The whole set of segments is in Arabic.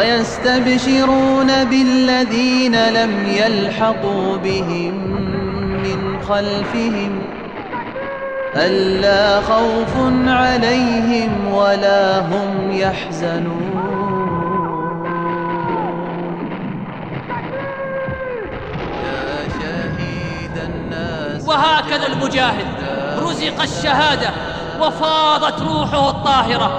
ويستبشرون بالذين لم يلحقوا بهم من خلفهم ألا خوف عليهم ولا هم يحزنون. يا شهيد الناس وهكذا المجاهد رزق الشهادة وفاضت روحه الطاهرة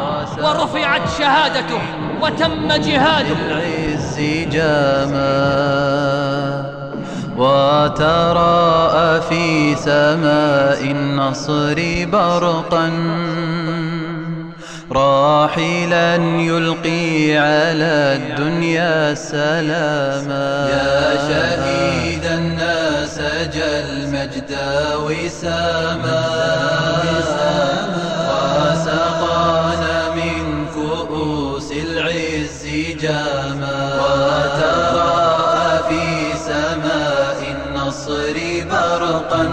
ورفعت شهادته. وتم جهاده للعز جاما وتراء في سماء النصر برقا راحلا يلقي على الدنيا سلاما يا شهيد الناس جل المجد وساما وسقى نجاما وتراءى في سماء النصر برقا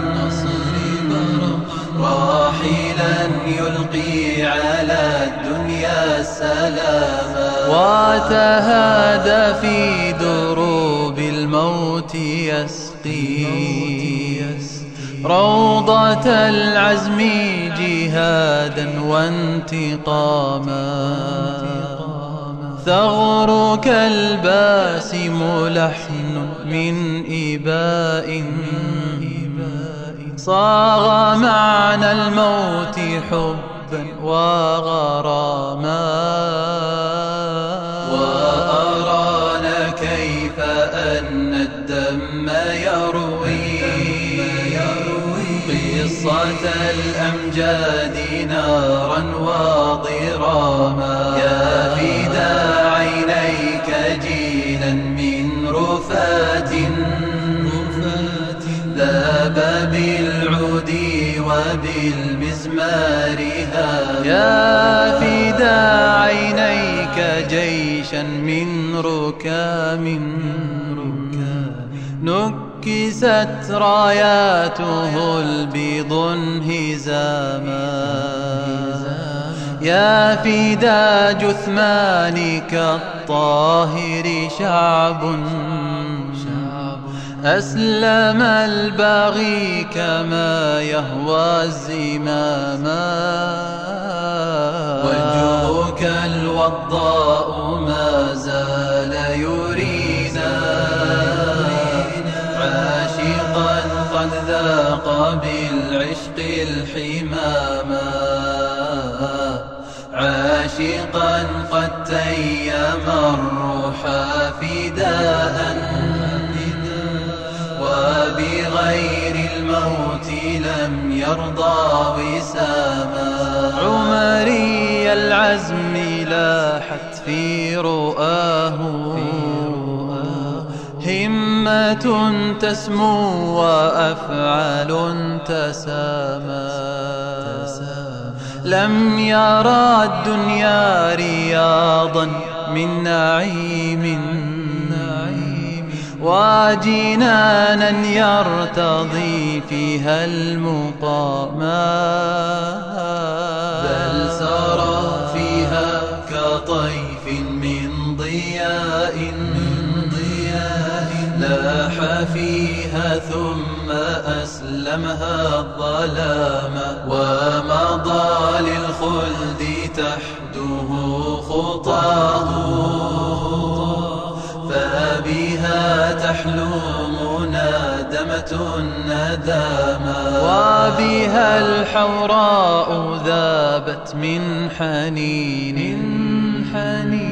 راحلا يلقي على الدنيا سلاما وتهادى في دروب الموت يسقي روضة العزم جهادا وانتقاما ثغرك الباسم لحن من إباء صاغ معنى الموت حبا وغراما وأرانا كيف أن الدم يرى قصة الأمجاد نارا وضراما يا فدا عينيك جيلا من رفات ذاب بالعود وبالمزمار يا فدا عينيك جيشا من ركام ركام. كست راياته البيض انهزاما يا فدا جثمانك الطاهر شعب أسلم الباغي كما يهوى الزماما وجهك الوضاء ما زال يريد بالعشق الحماما عاشقا قد تيم الروح فداء. وبغير الموت لم يرضى وساما. عمري العزم لاحت في رؤاه كلمات تسمو وأفعال تسامى. لم يرى الدنيا رياضا من نعيم. وجنانا يرتضي فيها المقامات بل سرى فيها كطيف من ضياء. فلاح فيها ثم أسلمها الظلام ومضى للخلد تحده خطاه. فبها تحلو منادمة الندامة وبها الحوراء ذابت من حنين. حنين.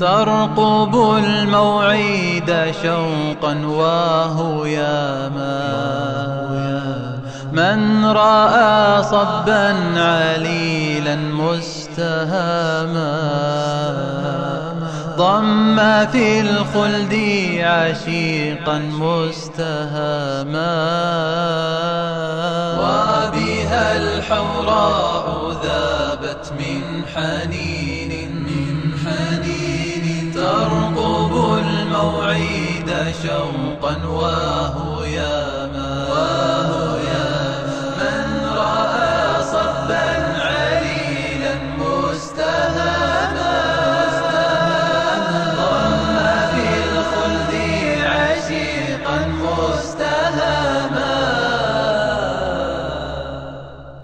ترقب الموعيد شوقا وهو يا ما من رأى صبا عليلا مستهاما. ضم في الخلد عشيقا مستهاما. وبها الحمراء ذابت من حنين. من حنين. نرقب الموعيد شوقا وهو